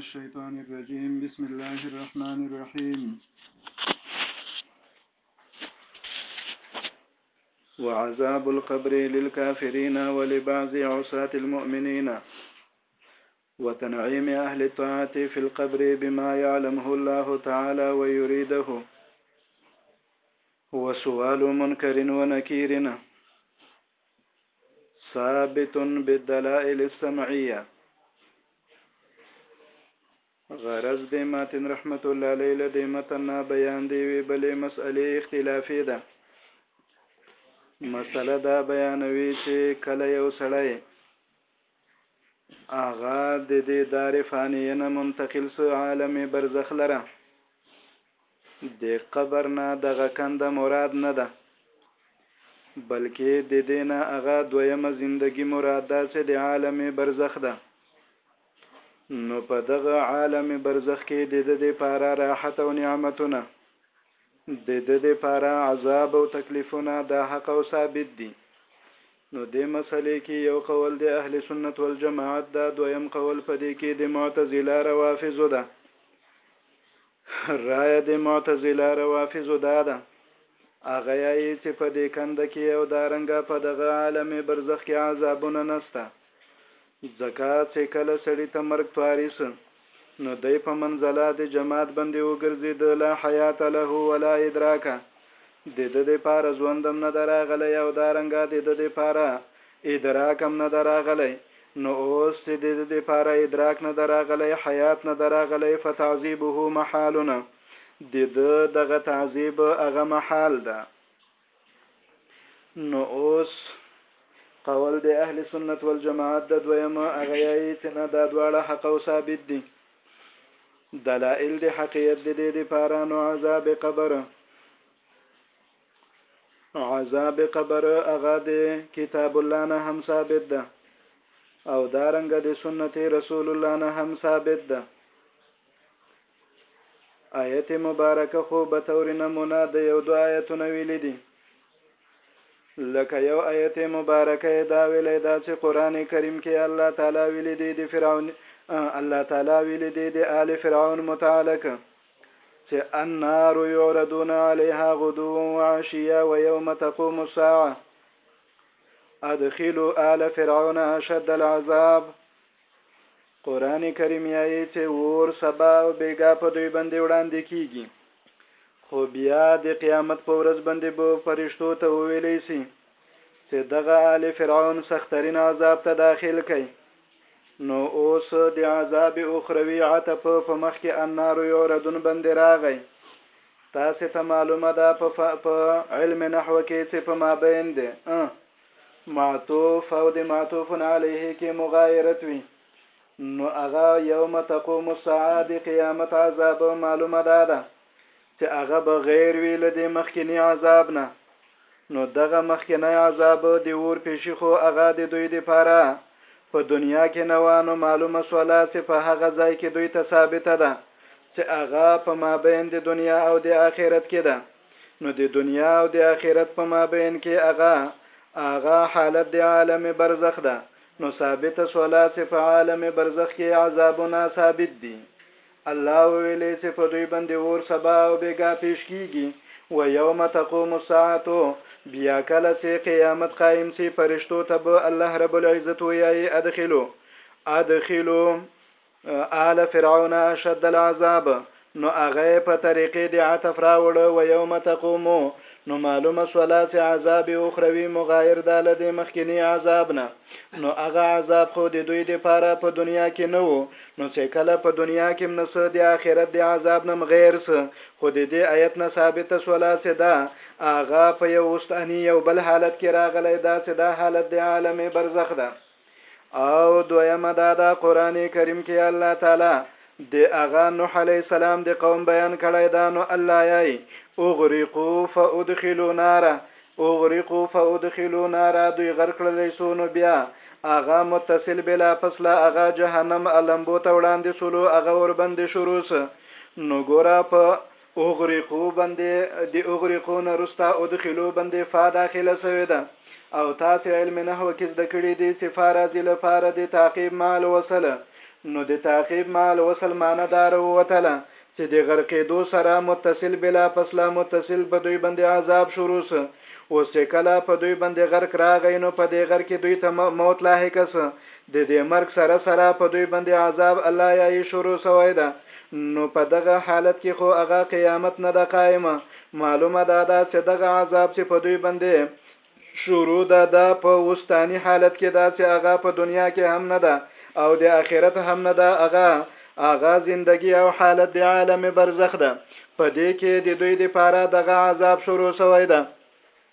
الشيطان الرجيم بسم الله الرحمن الرحيم وعذاب القبر للكافرين ولبعض عصاة المؤمنين وتنعيم أهل الطاعة في القبر بما يعلمه الله تعالى ويريده وسؤال منكر ونكير ثابت بالدلائل السمعيه غرض د ماتن رحمت الله علیه له د متن بیان دی وی بلې مسئلې اختلافي ده مسله دا بیانوي چې کله یو سړی هغه د دې دار فانیه نه منتقل سو عالم برزخ لره د قبر نه دغه کنده مراد نه ده بلکې د دې نه هغه دویمه زندگی مراد ده چې د عالم برزخ ده نو په دغه عالم برزخ کې د د دې پاره راحت او نعمتونه د د دې پاره عذاب او تکلیفونه د حق او ثابت دي نو دې مسئلې کې یو قول د اهل سنت والجماعت ده، دویم قول په دې کې د معتزله روافضو ده. رایه د معتزله روافضو دا ده، هغه یایې چې په دې کنده کې او دارنګه په دغه عالم برزخ کې عذابونه نسته، ځکه چه کله سړی ته مرګ طاری سو نو دی په منزله د جماد بندی وګرځید لا حیات له ولا ادراکه د ده د پاره ژوند هم نه ده راغلی او دا رنګه د ده د پاره ادراک هم نه ده راغلی نو اوس چه د ده د پاره ادراک نه ده راغلی حیات نه ده راغلی فتعذیبه محالن د ده دغه تعذیب هغه محال ده. نو اوس قول د اهل سنت والجماعت د دویم هغه یایي چې نه دا دواړه حق او ثابت دي دلائل د حقیت د دې لپاره نو عذاب قبر عذاب قبر هغه د کتاب الله نه هم ثابت ده او دارنګ د سنت رسول الله نه هم ثابت ده آیت مبارکه خو به تور نمونه د یو دو آیتونه ویلی دي لکه یو آیت مبارکه دا ویلی دا چې قران کریم کې الله تعالی ویلی دی د فرعون الله تعالی ویلی دی د آل فرعون متعلق چې النار يعرضون عليها غدوا وعشيا ويوم تقوم الساعه ادخلوا آل فرعون اشد العذاب قرآن کریم یایې چې اور سبا او بیګا په دوی باندې وړاندې کیږي خو بیا د قیامت په ورځ باندې به فرشتو ته وویلی سي چې دغه آل فرعون سخترین عذاب ته داخل کړئ نو اوس د عذاب اخروي عطف په مخ کې النار یعرضون باندې راغی تاسو ته معلومه ده په علم نحو کې چې په مابین دی معطوف او د معطوف علیه کې مغایرت وي نو هغه یوم تقوم الساعه د قیامت عذاب معلومه ده ده چې هغه به غیر وي له دې مخکني عذاب نه نو دغه مخکنی عذاب د اور پیشي خو هغه د دوی دپاره په دنیا کې نه وه نو معلومه سوله چې په هغه ځای کې دوی ته ثابته ده چې هغه په مابین د دنیا او د آخرت کې ده نو د دنیا او د آخرت په مابین کې هغه، هغه حالت د عالم برزخ ده، نو ثابته شوله چې په عالم برزخ کې عذابونه ثابت دي. الله وویلې چې په دوی باندې اور سبا او بېګاه پېښ کېږي، ویوم تقوم الساعة، بیا کله چې قیامت قایم شي، فرشتو ته به الله رب العزت ویايي، ادخلو، ادخلو، آل فرعون اشد العذاب نو هغه په طریقې د عطف راوړ و یوم تقومو نو معلومه سولا چې عذاب اخروی مغایر ده له دې مخکني عذاب نه نو هغه عذاب خو د دوی دپاره په دنیا کې نه وو نو چې کله په دنیا کې هم نسه د آخرت د عذاب نه غیر سه خو د دې آیت نه ثابته سولا چې دا هغه په یو اوستاني یو بل حالت کې راغلی دا چې دا حالت د عالم برزخ ده او دویمه دا ده قران کریم کې الله تعالی د اغا نوح علی السلام د قوم بیان کړی دا نو الله یې اغرقو فادخلوا نارا اغرقو فادخلوا نارا دوی غرقړل شو نو بیا اغا متصل بلا پس لا اغا جهنم علمبو ته وړاندې سولو اغا وربندې شروع نو ګورا په اوغريقو بندې د اوغريقو نه روسته ادخلو بندې فا داخله سوې ده او تاسې علم نحو کې زده کړي دي چې فا راځي لپاره د تعقيب مع الوصل نو د تعقيب مع الوصل معنی دا راووتله چې د غرقېدو سره متصل بلا فصله متصل په دوی بندې عذاب شروع سو اوس چې کله په دوی بندې غرق راغی نو په دې غرق کې دوی ته موت لاحق سو د دې مرګ سره سره په دوی باندې عذاب الله يا يې شروع شوی ده نو په دغه حالت کې خو هغه قيامت نه ده قائم معلومه دا ده چې دغه عذاب چې په دوی باندې شروع ده دا په وروستاني حالت کې ده چې هغه په دنيا کې هم نه ده او د آخرت هم نه ده هغه هغه زندګي او حالت د عالم برزخ ده په دې کې د دوی د پاره دغه عذاب شروع شوی ده.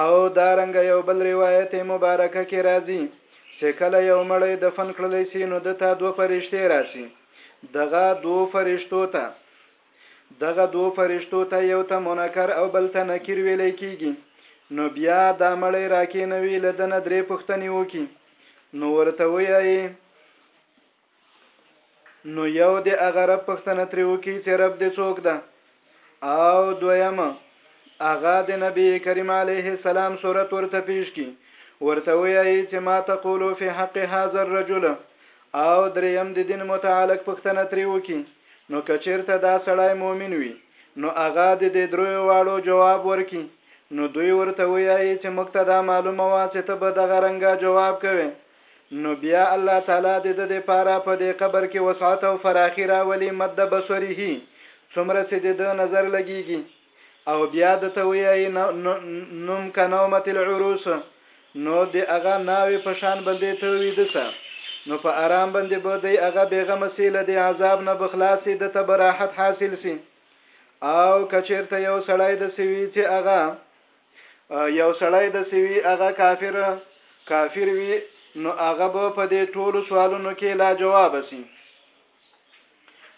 او دا رنګه یو بل روایت مبارکه کې راځي چې کله یو مړی دفن کړل شي نو د تا دوه فرشته راشي دغه دوه فرشتو ته دغه دوه فرشتو ته یو ته منکر او بل ته نکیر ویل کیږي نو بیا دا مړی راکې نوی لدنه درې پښتنې وکي نو ورته وایي نو یو دې هغه رب پښتنه ترې وکړي چې رب دې څوک ده او دویم هغه د نبی کریم علیه السلام صورت ورته پیش کی ورته وایي چې ما تقولو فی حق هذا الرجل او دریم د دین متعلق پښتنه ترې وکړي نو کچیرته دا سړی مؤمن وي نو هغه د دې دریو واړو جواب ورکي نو دوی ورته وایي چې موږ ته دا معلومه وه چې ته به دغه رنګه جواب کوې نو بیا الله تعالی دې دده پاره په دې قبر کې وسعت او فراخي راولي مد بصره څومره چې د ده نظر لګیږي او بیا د ته ویایي نوم که نومت العروس نو د هغه ناوې په شان بندې ته ویده سه نو په آرام باندې به دی هغه بیغم سی له دې عذاب نه بخلاصي د ته براحت حاصل سي او کچیرته یو سړی د سوي چې هغه یو سړی دسې وي هغه کافر، کافر، وي نو هغه به په دې ټولو سوالونو کې لا جواب سي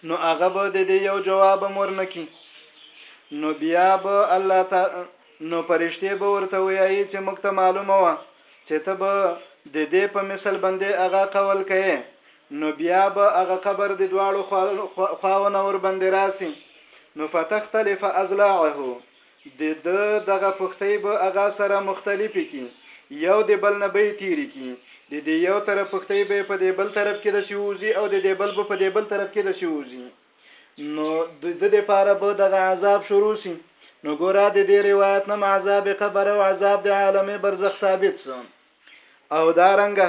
نو هغه به د دې یو جواب ورنکي نو بیا به الله تعالی نو پرشته به ورته وایي چې موږ ته معلومه و چې ته به د دې په مثل باندې هغه قول کوي نو بیا به هغه قبر د دواړو خواونه ور باندې راسي نو فتختلف ازلاعه د ده دغه پښتۍ به هغه سره مختلفې کړي، یو د بل نه به یې تېرې کړي، د دې یو طرف پښتۍ به یې په دې بل طرف کې داسې ووځي او د دې بل به په دې بل طرف کې داسې ووځي، نو د ده لپاره به دغه عذاب شروع شي، نو ګوره د دې روایت نه عذاب قبر او عذاب د عالم برزخ ثابت شو، او دارنګه.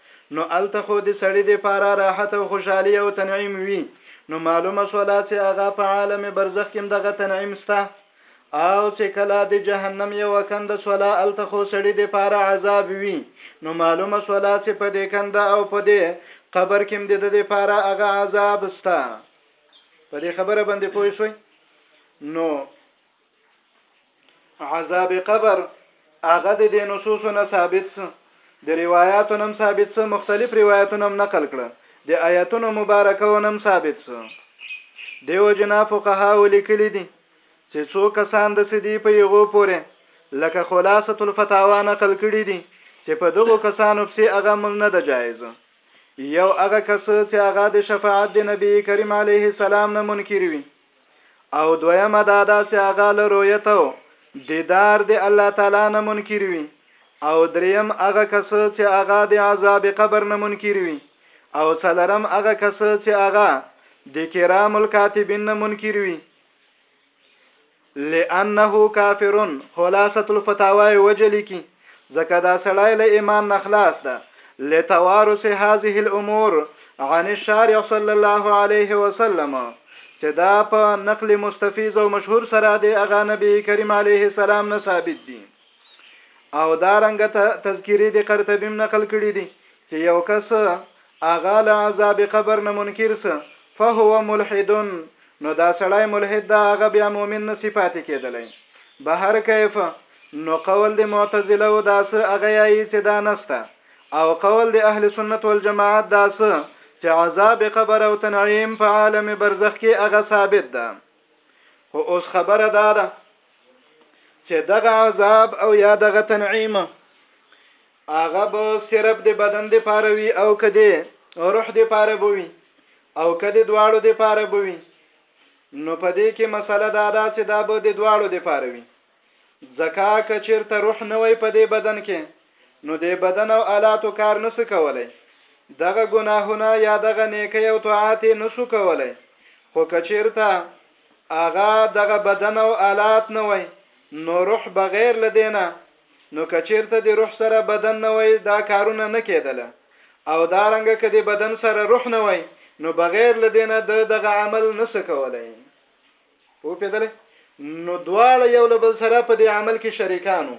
نو هلته خو د سړي د پاره راحت او خوشحالي او تنعيم وي نو معلومه شوله چې هغه په عالم برزخ کې هم دغه تنعيم شته او چې کله د جهنم یوه کنده شوله هلته خو سړي د پاره عذاب وي نو معلومه شوله چې په دې کنده او په دې قبر کې هم د ده د پاره هغه عذاب شته په دې خبره باندې پوه شوئ نو عذاب قبر هغه د دې نصوصو نه ثابت سو د روایتو نم ثابت سو مختلف روایتونه هم نقل کړه د آیاتونو مبارکه ونم ثابت سو دیو جنا فقها ولیکلی دي چې څو کسان د سدي په یغو پورې لکه خلاصه الفتاوا نقل کړي دي چې په دغو کسانو پسې هغه مل نه ده جایز یو هغه کس چې هغه د شفاعت د نبی کریم علیه السلام نه منکر وي او دویمه دا داسې هغه له رویت او دیدار د الله تعالی نه منکر وي او دریم هغه کس چې هغه د عذاب قبر نه منکر وي او څلرم هغه کس چې هغه د کرام الکاتبین نه منکر وي لانه کافرون خلاصه الفتاوی وجلی کی ځکه دا سړی له ایمان نه خلاص ده لتوارث هذه الامور عن الشارع صلی الله علیه وسلم چې دا په نقل مستفیض او مشهور سره دی هغه نبی کریم علیه السلام نه ثابت دي او دا رنګ تذکری دی قرطبیم نقل کړی دی چې یو کس اغا له عذاب قبر نه منکر سه فهو ملحد نو دا سړی ملحد دا هغه بیا مؤمن نه صفات کېدلی بهر کیف نو قول د معتزلو دا څه هغه یایی چې دا نسته او قول د اهل سنت والجماعت دا څه چې عذاب قبر او تنعیم په عالم برزخ کې هغه ثابت ده خو اوس خبره دا ده چې دغه عذاب او یا دغه تنعیم هغه به صرف د بدن د پاره وي او کدی روح د پاره بوي او کدی دواړو د پاره بوي نو په دې کې مسله دا ده چې دا به د دواړو د پاره وي ځکه که چېرته روح نه وای په دې بدن کې نو دې بدن او الاتو کار نه سو کولای، دغه ګناهونه یا دغه نېکۍ او طاعات یې نه سو کولای، خو که چېرته هغه، دغه بدن او الات، نه وای نو روح بغیر له دې نه نو که چېرته دې روح سره بدن نه وای دا کارونه نه کېدله او دا رنګه که دې بدن سره روح نه وای نو بغیر له دې نه ده دغه عمل نه سو کولای. پوپېدلی نو دواړه یو له بل سره په دې عمل کې شریکان وو.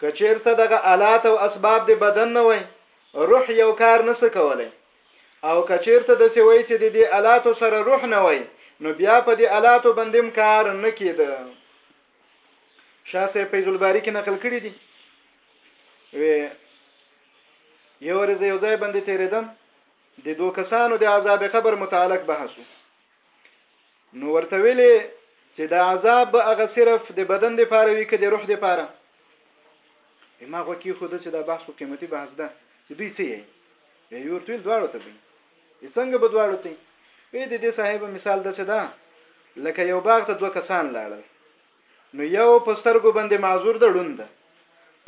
که چېرته دغه الات او اسباب د بدن نه وای، روح یو کار نه سه کولای. او که چېرته دسې وای چې د دې الاتو سره روح نه وای، نو بیا په دې الاتو بندیم کار نه کېده. شاه صاحب فیض الباری کې نقل کړي دي وی یو ورځ یو ځای باندې تیرېدم د دوه کسانو د عذاب قبر متعلق بحث وو نو ورته ویلې چې دا عذاب به هغه صرف د بدن د پاره وي که د روح د پاره ما غو کې خو د چې دا بحث خو قیمتي بحث ده چې دوی څه یې وی ورته ویل دواړو ته وي څنګه به دواړو ته وی د دې صاحب مثال د څه ده لکه یو باغ ته دوه کسان لاړل نو یو پسترګو باندې معذور ده ړوند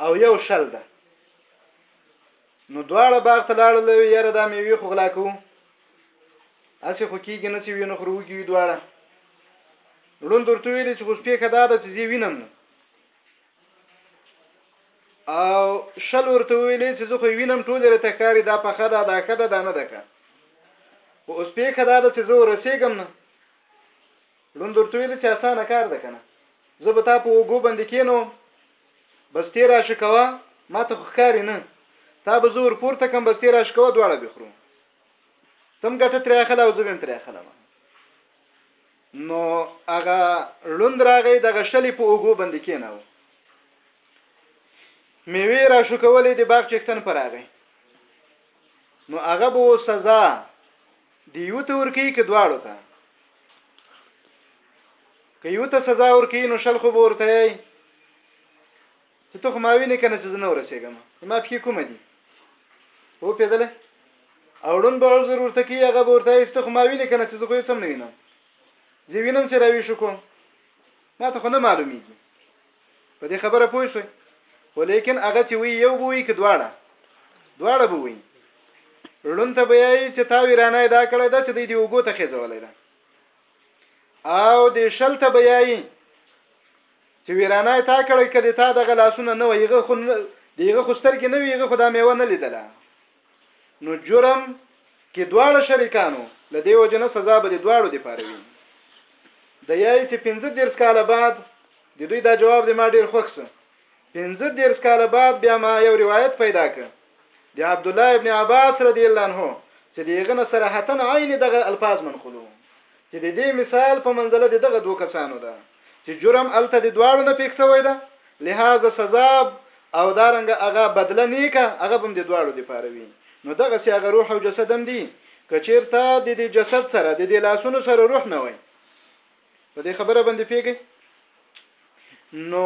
او یو شل ده نو دواړه باغ ته لاړل وی یاره دا میوې خو غلا کوو اسی خو کیږي نه چې وینه خو روږي وي دواړه لوند ورته ویل چې خو پیخه دا ده چې زی وینم نه او شل ورته ویل چې زه خو وینم ټول رته کاری دا په خدا دا کده دا نه ده که او اوس پیخه دا ده چې زه ورسېږم نه ړوند ورته ویل چې اسانه کار ده کنه زه به تا په اوګو باندې کینوم بس تیر راشه کوه ما ته خو ښکاري نه تا به زه ورپورته کم بس تیر راشه کوه دواړه به خورو تم ګټه ترې اخله او زه به هم ترې اخلم نو هغه ړوند راغی دغه شلې په اوګو باندې کېناو میوې را شو کولې د باغ چکتن پر راغی نو هغه به سزا دیو ته ورکی که دواړو ته که یو ته سزا ورکی نو شل خو به ورته یې چې ته خو ما وینې کنه چې زنه ورسېږم ما پکې کوم دي و پیدله اوړون به عذر ورته کی هغه به ورته یې ته خو ما وینې کنه چې زه خو یې سم نه وینم زه وینم چې راوي شو کوم ما ته خو نه معلومیږي په دې خبره پوه شوي خو لیکن هغه چې وی یو بوي کې دواړه دواړه بوي ړون ته بیا یې چې تا ویرانه دا کړی دا چې د دې وګو ته خېځولې ده او د شل ته بیا یې چې ویرانه تا کړی کدي تا دغه لاسونه نه ویغه خو دیغه خو سترګې نه ویغه خو دا میوه نه لیدله نو جرم کې دواړه شریکانو له دې وجه نه سزا به د دواړو لپاره وي د یای چې 15 کاله بعد د دوی دا جواب د ما ډیر خوښ سه 15 کاله بعد بیا ما یو روایت پیدا ک د عبد الله ابن عباس رضی الله عنه چې دغه نه صراحتن عین دغه الفاظ منقولو چې د دې مثال په منزله د دغه دوه کسانو ده چې جرم هلته د دواړو نه پېښ شوی ده لهذا سزاب او دارنګه هغه بدله نیکه هغه به هم د دواړو لپاره وي نو دغسې هغه روح او جسد هم دي که چېرته د دې جسد سره د دې لاسونو سره روح نه وای په دې خبره باندې پیږي نو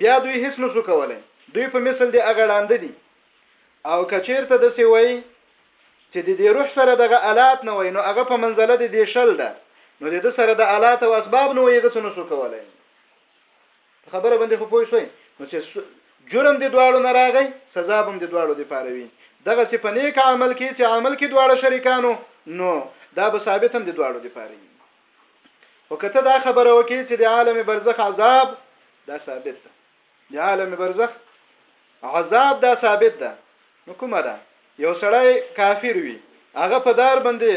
بیا دوی هیڅ نشو کولای دوی په مثل دی اغړاند دي او کچیرته د سوي چې د دې روح سره دغه الات نه وای نو هغه په منزله د دې شل ده نو د ده سره د الات او اسباب نه وای هغه څه نسو کولای په خبره باندې خو پوه شوي نو چې جرم د دواړو نه راغی سزا به هم د دواړو لپاره وي دغه چې په نیک عمل کې چې عمل کې دواړه شریکانو نو دا به ثابت هم د دواړو لپاره وي وکته دا خبره وکي چې د عالم برزخ عذاب دا ثابت ده د عالم برزخ عذاب دا ثابت ده نو کومه ده یو سړی کافر وي هغه په دار باندې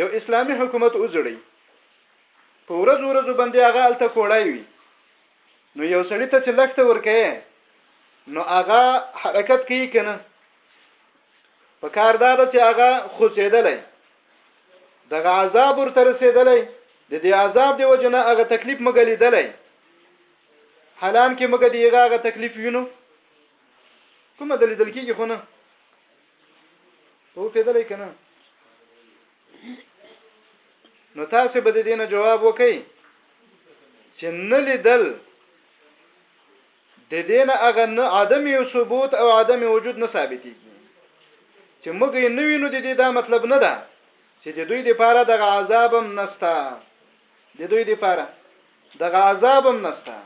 یو اسلامی حکومت وځړي په ورځ ورځ باندې هغه الته کوړای وي نو یو سړی ته چې لخت ورکه نو هغه حرکت کوي کنه په کار دا ده چې هغه خوځېدلای دغه عذاب ورته رسېدلای د دې عذاب دی وجنه هغه تکلیف مګلیدلای حالان کې موږ د هغه تکلیف وینو کومه د لیدل کېږي خو نه په پیدلې کنه نو تاسو به د دینه جواب وکئ چې نه لیدل د دین هغه نه عدم یو ثبوت او عدم وجود نه ثابتېږي چې موږ یې نه وینو د دې دا مطلب نه ده چې د دوی لپاره د عذاب هم نستا د دوی لپاره دغه عذاب هم نشته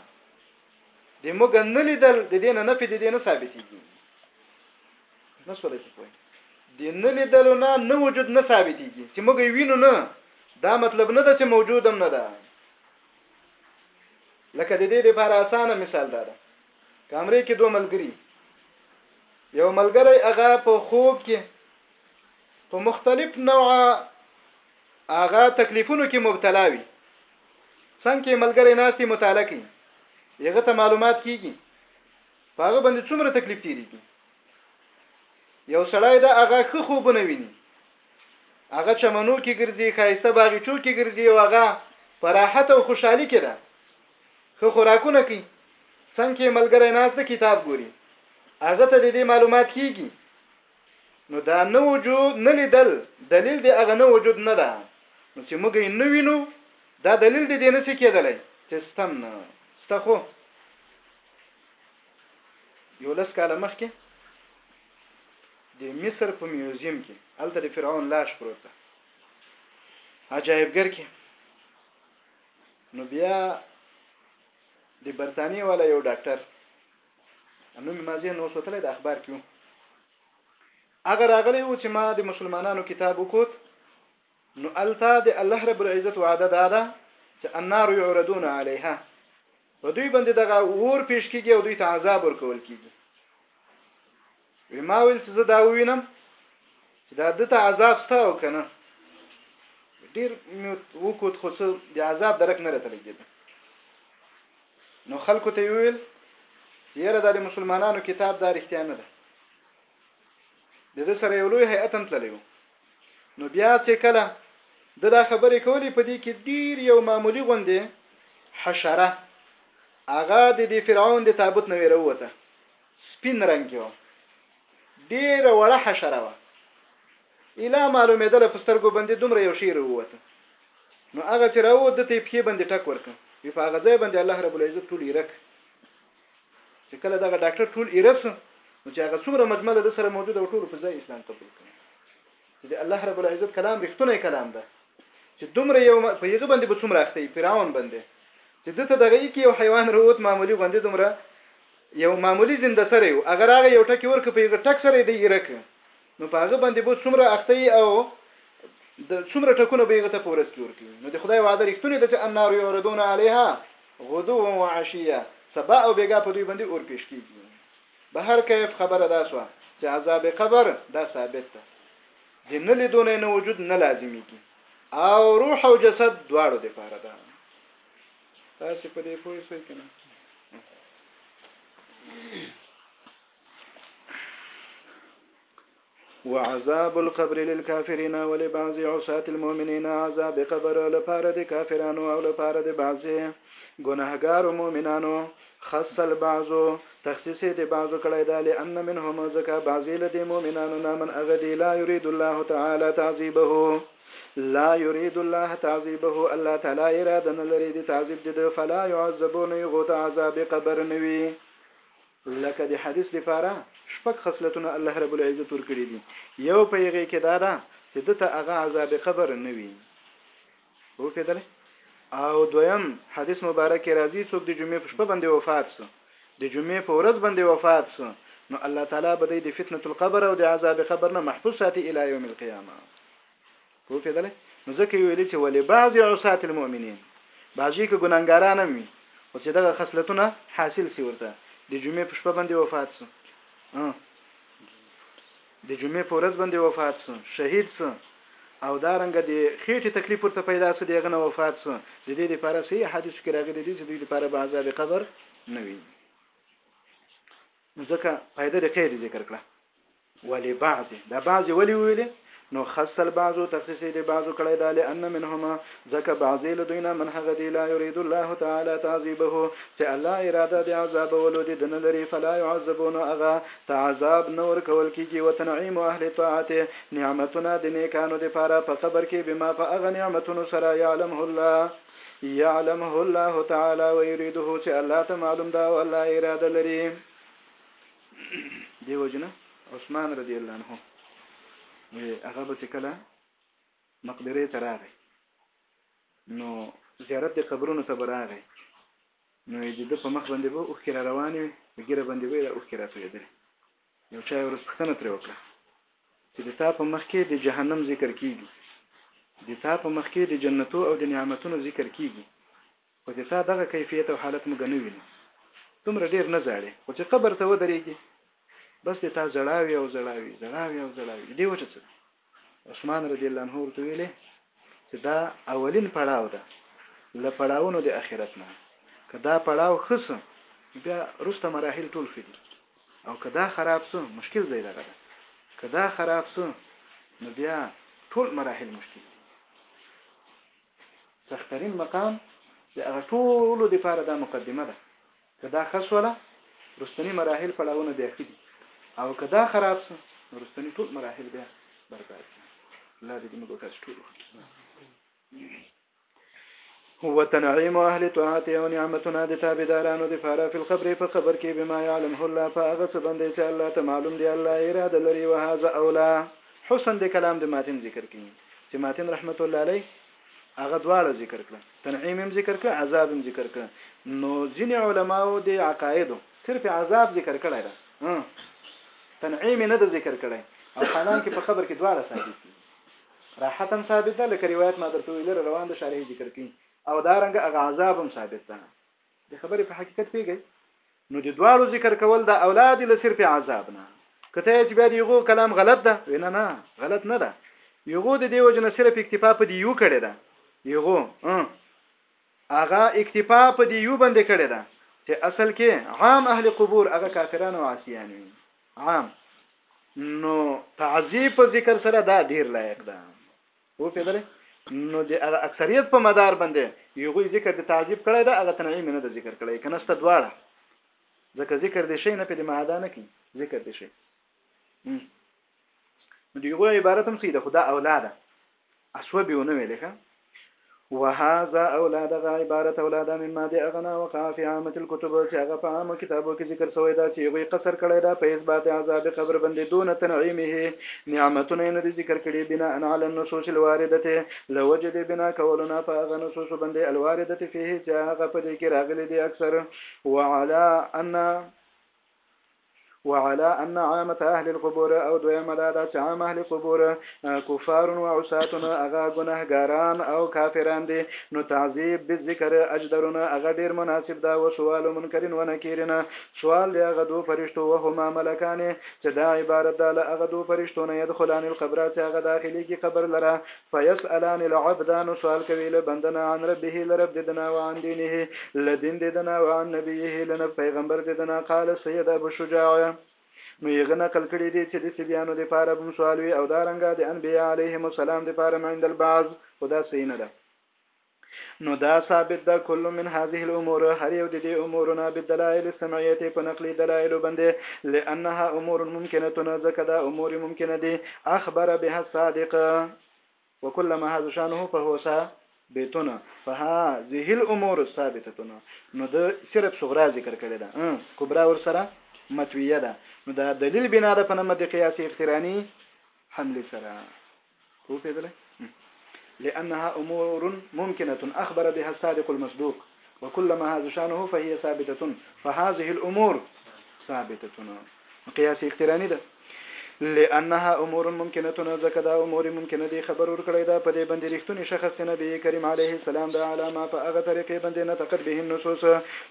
د موږ نه لیدل د دین نه په دې نه ثابتېږي نه سولې په پوي د نه لیدل نه نه وجود نه ثابتېږي چې موږ وینو نه دا مطلب نه ده چې موجود هم نه ده لکه د دې لپاره اسانه مثال دا ده کمرې کې دوه ملګري یو ملګری هغه په خوب کې په مختلف نوعه هغه تکلیفونو کې مبتلا وي څنګه کې ملګری ناشتي مطالعه کوي یغه ته معلومات کیږي پاغه باندې څومره تکلیف تیریږي یو سړی دا هغه خو خوبونه ویني هغه چمنو کې ګرځي خایسته باغچو کې ګرځي او هغه پراحت او خوشحالي کې ده خو خوراکونه کوي څنګه ملګری ناس د کتاب ګوري هغه ته د دې معلومات کیږي نو دا نه وجو نه لیدل دلیل د هغه نه وجود نه ده نو چې موږ یې نه وینو دا دلیل د دې نه څه کېدلی چې ستم نه سته خو یو لس کاله مخکې د مصر په میوزیم کې هلته د فرعون لاش پروت ده عجایبګر کې نو بیا د برتانیې والا یو ډاکټر نوم مازی نو سوتلی د اخبار کیو اگر راغلی و چې ما د مسلمانانو کتاب وکوت نو التا د الله رب العزت وعده دا ده چې النار يعرضون عليها په دوی باندې دغه اور پیش کیږي او دوی ته عذاب ورکول کیږي وی ما ویل چې زه دا ووینم چې دا د ته عذاب ستا او کنه ډیر مې وکوت خو څه د عذاب درک نه راته لګیده نو خلکو ته ویل چې یاره دا د مسلمانانو کتاب دا رښتیا نه ده د دې سره یو لوی هیئت هم تللی وو نو بیا چې کله د دا خبرې کولې په دې کې ډیر یو معمولی غوندې حشره هغه د فرعون د تابوت نه ویروته سپین رنګ کې وه ډیره وړه حشره وه ایله معلومیدله په سترګو بندې دومره یو شی راووته نو هغه چې راووت دته یې پښې بندې ټک ورکه وی په هغه ځای باندې الله رب العزت ټول ایرک چې کله دغه ډاکټر ټول ایرس نو چې هغه څومره مجمله د سره موجوده ټول په ځای اسلام قبول کړي د الله رب العزت کلام رښتونی کلام ده چې دومره یو ما... په هغه باندې به څومره اخته وي فرعون باندې چې ده ته دغه ایکي یو حیوان رووت معمولي غوندې دومره یو معمولي زنده سره یو هغه راغی یو ټکی ورکړ په هغه ټک سره یې دی ایره کړ نو په هغه باندې به څومره اخته یي او د څومره ټکونه به هغه ته په ورځ کې ورکوي نو د خدای وعده رښتونې ده چې النار یعرضون علیها غدوا وعشیا سبا او بیګا په دوی باندې اور پیش کیږي بهر کیف خبره دا سوه چه عذاب قبر دا ثابت ده د نه لیدو نه نه وجود نه لازمیږي او روح او جسد دواړو د پاره ده تاسو په دې پوه شئ کنه وعذاب القبر للکافرین ولبعض عصاة المؤمنین عذاب قبر لپاره د کافرانو او لپاره د بعضې ګناهګارو مؤمنانو خص البعض تخصیص یې د بعضو کړی دا لأن منهم ځکه بعضې له دې مؤمنانو نه من هغه دي لا یرید الله تعالی تعذیبه لا یرید الله تعذیبه الله تعالی اراده نه لري د تعذیب د ده فلا یعذبو نه یې غوته عذاب قبر نه وي لکه د حدیث لپاره شپږ خصلتونه الله رب العزت ورکړي دي یو په هغې کې دا ده چې ده ته هغه عذاب قبر نه وي وپېدلی او دویم حدیث مبارک کې راځي څوک د جمعې په شپه باندې وفات سو د جمعې په ورځ باندې وفات سو نو الله تعالی به د فتنه القبر او د عذاب قبر نه محفوظ ساتي الی یوم القیامه پوهیدلی نو ځکه یې ویلي چې ولبعض عصاة المؤمنین بعضوی که ګناهګاران هم وي خو چې دغه خصلتونه حاصل شي ورته د جمعې په شپه باندې وفات شو د جمعې په ورځ باندې وفات شو شهید شو او دا رنګ د خېټې تکلیف ورته پیدا شو دغه نه وفات شو د دې لپاره صحیح حدیث کې راغلي دي چې دوی لپاره به عذاب قبر نه وي ځکه فائدہ د قید ذکر کړه ولبعض دا بعض ولې وویلې؟ نو خص البعض تخصیص یې د بعضو کړی دا لأن منهم ځکه بعضې له دوی نه من هغه دي لا یرید الله تعالی تعذیبه چې الله اراده د عذابولو د ده نه لري فلا یعذبو نو هغه ته عذاب نه ورکول کېږي وتنعیم اهل الطاعة نعمتونه د نېکانو دپاره په قبر کې بما په هغه نعمتونو سره یعلمه الله یعلمه الله تعالی ویریده چې الله ته معلوم ده او الله اراده لري. دیو جن عثمان رضی الله عنه هغه به چې کله مقبره ته راغی نو زیارت د قبرونو ته راغی نو د ده په مخ باندې به اوښکې را روانې وي په ګیره باندې به یې اوښکې را تویېدلې یو چا یې ورځ پوښتنه ترې وکړه چې د تا په مخ کې د جهنم ذکر کیږي د تا په مخ کې د جنتو او د نعمتونو ذکر کیږي خو چې ستا دغه کیفیت او حالت موږ نه وینو دومره ډېر نه زاړې خو چې قبر ته ودرېږې بس دې تا زړاوې او زړاوې زړاوې او زړاوې دې دې وټڅوي عثمان رضی الله عنه ورته ویلې چې دا اولین پړاو ده له پړاوونو د اخرت نه که دا پړاو ښه سو بیا وروسته مراحل ټول ښه دي او که دا خراب سو مشکل ځای دغه ده که دا خراب سو نو بیا ټول مراحل مشکل دي سخترین مقام د هغه ټولو دپاره دا مقدمه ده، که دا ښه سوله وروستني مراحل پړاوونه بیا ښه دي او که دا خراب سو نو وروستني ټول مراحل بیا برباد دي. الله دې موږ او تاسو ټول وکړي. هو تنعیم اهل طاعت او نعمتنا د تابعدارانو د فاره فی القبر په قبر کې بما يعلم الله فاغه څه باندې چې الله ته معلوم دی الله اراده لري وهذا اولا حسن د کلام د ماتن ذکر کوي چې ماتن رحمت الله علیه هغه دواړه ذکر کړه تنعیم هم ذکر کړه عذاب هم ذکر کړه نو ځینې علماو د عقایدو صرف عذاب ذکر کړی ده تنعیم نه ده ذکر کړی او حالان کې په قبر کې دواړه ثابت دي راحت هم ثابت ده لکه روایت ما درته ویل روان د شارح ذکر کړي او دا رنګ هغه عذاب هم ثابت ده د خبرې په حقیقت پیږي نو د دواړو ذکر کول د اولاد له صرف عذاب نه کته چې بیا دیغو کلام غلط ده وینا نه غلط نه ده یغو د دیو جن صرف اکتفا په دی یو کړی ده یغو هغه اکتفا په دی یو باندې کړی ده چې اصل کې عام اهل قبور هغه کافرانو عاصیان وي عام نو تعذیب په ذکر سره دا ډیر لایق ده وپېدلې نو د هغه اکثریت په مدار باندې یوغوی ذکر د تعذیب کړی دا هغه تنعیم نه د ذکر کړی کنه ست دواړه ځکه ذکر دې شي نه په دې معاده نه کی ذکر دې شي نو دیغه عبارت هم سیده خدا اولاده اسوبیونه ویلې ښه وهذا او لا دغه عبارت او لا دا مما د هغه نه وقع فی عامة الکتب چې هغه په عامو کتابو کې ذکر شوی ده چې هغوی قصر کړی ده په اثبات عذاب قبر باندې دون تنعیمه نعمتونه یې نه دي ذکر کړي بناء علی النصوص الواردة له وجې د بنا کولو نه په هغه نصوصو باندې الواردة فیه چې هغه په دې کې راغلي دي اکثر وعلی ان وعلى ان عامه اهل القبور او دویمه دا ده چې عام اهل قبور کفار و عصات هغه ګناهګاران او کافران دي نو تعذیب بالذکر اجدرونه هغه ډیر مناسب ده و سوال منکرین و نکیرین سوال دی هغه دو فرشتو وهما ملکان چې دا عبارت ده له هغه دو فرشتو نه يدخلان القبر چې هغه داخلي کی قبر لره فیسألان العبد نو سوال کوي له بنده نه عن ربه له رب دده نه وعن دینه له دین دده نه وعن نبیه له نب پیغمبر دده نه قال سید ابو الشجاع نو یغه نقل کړي دي چې د صبیانو د پاره بم سوال وي او دا رنګه د انبیاء علیهم السلام د پاره هم عند البعض خو دا صحیح نه ده. نو دا ثابت ده کل من هذه الامور هر یو د دې امور نه بالدلائل السمعیه په نقلی دلائل باندې لانها امور ممکنه ځکه دا امور ممکنه دي اخبر بها الصادق وكلما هذا شانه فهو ثابتنا فهذه الامور ثابتتنا نو د صرف صغرا ذکر کړی ده کبرا ور سره متویه ده نو دا دلیل بنا ده په نمد قیاسی اقترانی حمل سره هو پیدلی لانها امور ممکنه اخبر بها الصادق المصدوق وكلما هذا شانه فهي ثابته فهذه الامور ثابته قياس اقتراني ده لانها امور ممکنه ځکه دا امور ممکنه دي خبر ورکړی دا په دې باندې رښتونی شخص چې نبی کریم علیه السلام د علامه په هغه طریقې باندې نطقت به النصوص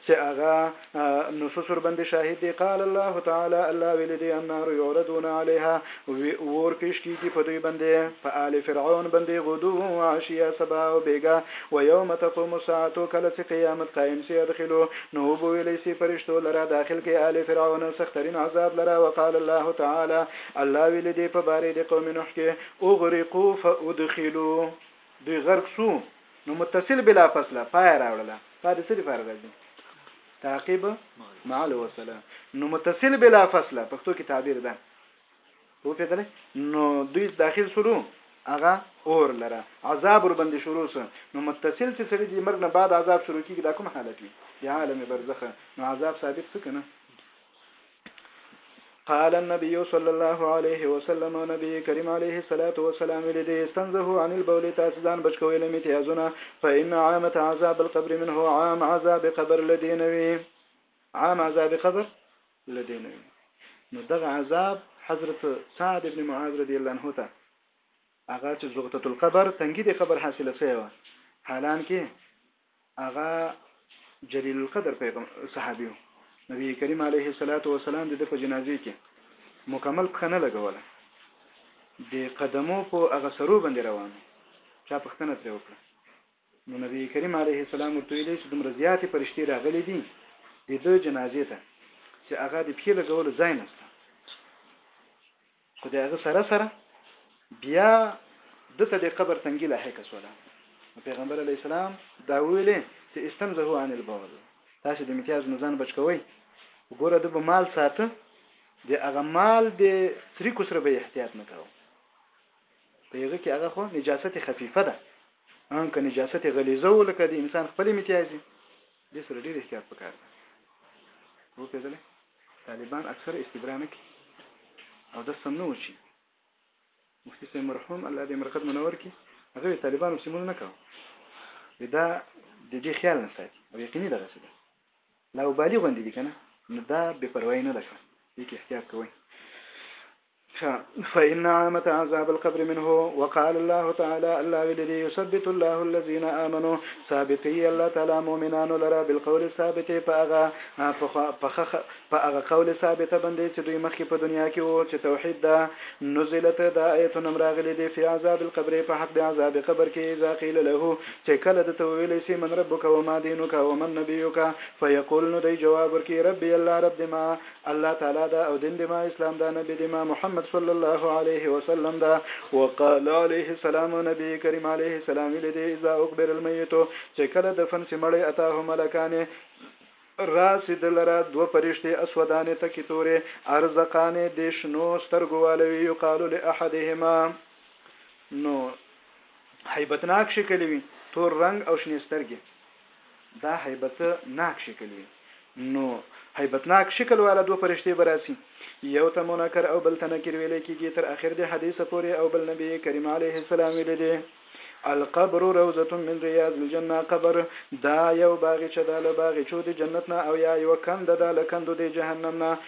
چې هغه النصوص ورباندې شاهد دي قال الله تعالی الله ویلي دي النار يعرضون عليها ور پیش کیږي په دوی باندې په آل فرعون باندې غدو عشیه سبا او بیګا و یوم تقوم الساعه کله چې قیامت قائم سي ادخلوا نو وبو ویلي سي فرشتو لرا داخل کې آل فرعون سخترین عذاب لرا وقال الله تعالی الله ویلي دي په باره د قوم نوح کې اغرقوا فادخلوا دوی غرق سو نو متصل بلا فصله پای راوړله پا د څه لپاره راځي تعقیب مع الوصله نو متصل بلا فصله پښتو کې تعبیر ده په پیدل نو دوی داخل سولو هغه اور لره عذاب ور باندې شروع سه نو متصل چې سړي د مرګ نه بعد عذاب شروع کیږي دا کوم حالت وي د عالم برزخ نو عذاب ثابت سکنه قال النبي صلى الله عليه وسلم نبي کریم علیه الصلاة والسلام ویل دي استنزه عن البول تاسو ځان بچ کوئ له میتیازونه فإن عامة عذاب القبر منه عام عذاب قبر لدینوي عام عذاب قبر لدینوي نو دغه عذاب حضرت سعد ابن معاذ رضی الله عنه ته هغه چې زغتة القبر تنګي د قبر حاصله سوی و حالان کې هغه جلیل القدر صحابي و. نبي کریم علیه الصلاة والسلام د ده په جنازې کې مکمل پښه نه لګوله، د قدمو په هغه سرو باندې روان و. چا پوښتنه ترې وکړه، نو نبي کریم علیه السلام ورته ویلي چې دومره زیاتې فرشتې راغلې دي د ده جنازې ته چې هغه د پښې لګولو ځای نشته. خو د هغه سره سره بیا د ته د قبر تنګي لاحق سوله نو پیغمبر علی السلام دا ویلې چې استنزه عن البول تاسو د امتیاز نه ځان بچ کوئ وګوره د به مال ساته د هغه مال د تریکو سره به احتیاط نه کاوه په هغه کې هغه خو نجاست خفیفه ده ان که نجاست غلیظه ولکه د انسان خپل امتیازي دې سره ډېر احتیاط پکار ده وپېدلې طالبان اکثر استبرا نه کی او د سم نه و چی مفتی صاحب مرحوم الله دې مرقد منور کی هغه طالبانو سم نه کاو دا د دې خیال نه ساتي او یقیني دغه څه ده لا وبالي غوندې دي کنه نو دا بې پروايي نه ده ښه دې کې احتیاط کوئ ښه فإن عامة عذاب القبر منه وقال الله تعالی الله ویلی دی یثبت الله الذین آمنو ثابتوی الله تعالی مؤمنانو لره بالقول الثابت په هغه په هغه قول ثابته باندې چې دوی مخکې په دنیا کې وو چې توحید ده نزلت دا آیتونه هم راغلي دي فی عذاب القبر په حق د عذاب قبر کې اذا قیل له چې کله ده ته وویلی سي من ربک وما دینک ومن نبیک فیقول نو دی جواب ورکي ربي الله رب دې ما الله تعالی ده او دين دما اسلام ده نبي دما محمد صلی الله عليه وسلم ده وقال عليه السلام نبي کريم عليه السلام ویلي دي اذا اقبر الميت چې کله دفن سي مړی اتاه ملکان راسي دلرا دو پرشتي اسودان تکي توري ارزقان دي شنو سترګو والوي يقال لاحدهما نو هیبتناک شکل وي تور رنګ او شنې سترګې دا هیبت ناک شکل وي نو هیبت ناک شکل والا دوه فرشتې به راسي یو ته منکر او بل ته نکیر ویلې کیږي تر اخر د حدیث پورې او بل نبی کریم علیه السلام ویلې دي القبر روزه من ریاض الجنه قبر دا یو باغچه ده له باغچو د جنت نه او یا یو کند ده له کندو د جهنم نه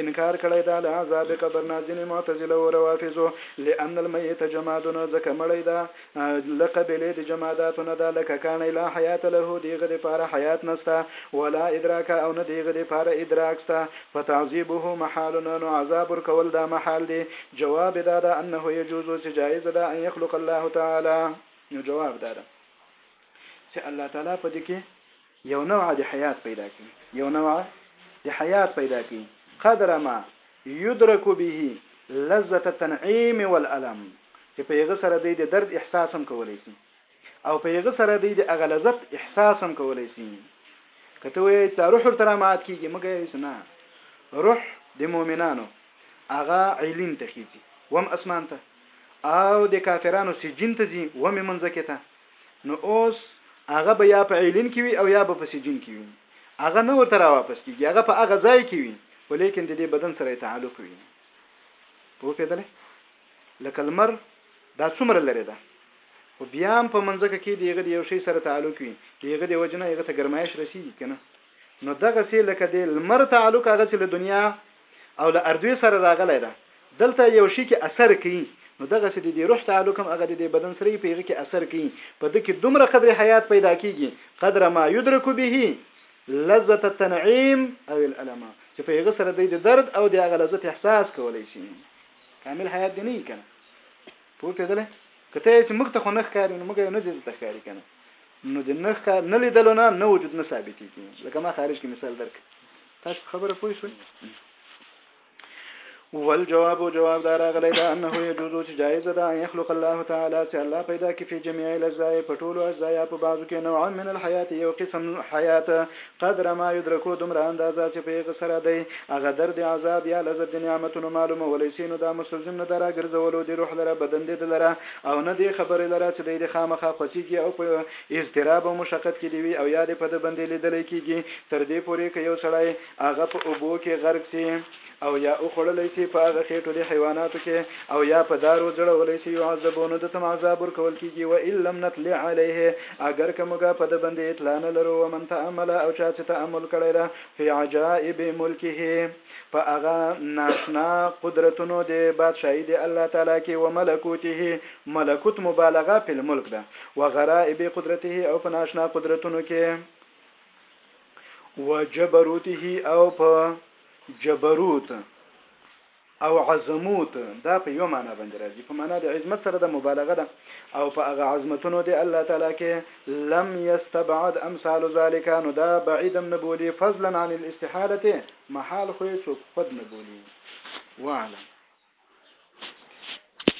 انکار کړی ده له عذاب قبر نه ځینې معتزله او روافضو، لأن المیت جماد نو ځکه مړی ده له قبیلې د جماداتو نه ده لکه کاڼی، لا حیات له د هغه دپاره حیات نسته، ولا ادراک او نه د هغه دپاره ادراک سته، فتعذیبه محال نو عذاب ورکول دا محال دي، جواب دا ده انه یجوز چې جایز ده ان یخلق الله تعالی نو جواب دا ده چې الله تعالی په دې کې. یو نوع د حیات پیدا کړي. یو نوع د حیات پیدا کړي. قدر ما یدرک به لذة التنعیم والألم چې په هغه سره دی د درد احساس هم کولای شي او په هغه سره دی د هغه لذت احساس هم کولای شي. که ته وایې چې دا روح ورته را مات کېږي، موږ وایو چې نه، روح د مؤمنانو هغه علین ته خېژي، وم اسمان ته او د کافرانو سجین ته ځي، وم منځکې ته. نو اوس هغه به یا په عیلین کې وي او یا به په سجین کې وي هغه نه ورته راواپس کیږي هغه په هغه ځای کې وي خو لیکن د دې بدن سره تعلق وي په پیدل لکه لمر دا څومره لري ده خو بیا هم په منځکه کې دیغه د یو شی سره تعلق وي دیغه د وجنه هغه ته ګرمایش رسیږي کنه نو دغه سي لکه د لمر تعلق هغه چې له دنیا او له اردوی سره راغلی ده دلته یو شی کی اثر کوی نو دغسی ددی روح تعلق هم هغه ددی بدن سره یی په هغه کی اثر کوی په ده کی دومره قدر حیات پیدا کیږی قدر ما یدرک به لذت التنعیم او الالم چه په هغه سره دی د درد او د هغه لذت احساس کولای شی کامل حیات دی نه یی کنه پوه پیدلی که ته چې موږ ته خو نه ښکاری نو موږ یو نه دې ته ښکاری کنه نو د نه ښکار نه لیدلو نه نه وجود نه ثابتېږي لکه ما خارج کې مثال درک تاسو په خبره پوه شئ ول جواب او جواب دار غلې دا انه يجوز چې جایز ده ان يخلق الله تعالی چې الله پیدا کې په جميع الاجزاء په ټولو اجزاء په بعضو کې نوع من الحیات یو قسم حیات قدر ما یدرکو دومره اندازه چې په هغه سره دی هغه درد عذاب یا لذت د نعمتونو معلومه ولې سينو دا مستلزم نه درا ګرځولو دی روح لره بدن دې لره او نه دی خبر لره چې د خامخه خوسيږي او په اضطراب او مشقت کې دې وي او یا دې په ده بندې لیدلی کیږي تر دې پورې که یو سړی هغه په اوبو کې غرق سي او یا وخوړلی سي په هغه خېټو دې حیواناتو کې او یا په دار وځړولی سي یعذبو نو ده ته هم عذاب ورکول کیږي وان لم نطلع علیه اګر که موږ په ده بندې اطلاع نه لرو ومن تأمل او چا چې تأمل کړی ده فی عجائب ملکه په هغه نااشنا قدرتونو د بادشاهی د الله تعالی کی وملکوته، ملکوت مبالغه فی الملک ده، وغرائب قدرته او په نااشنا قدرتونو کی، وجبروته او په جبروت او عظموت، دا په یوه معنی باندی راځی، په معنی د عظمت سره ده مبالغه ده، او په هغه عظمتونو د الله تعالی کی لم يستبعد امثال ذلک نو دا بعيد هم نه بولي فضلا عن الاستحالة محال خو يې څوک خود نه بولي واعلم.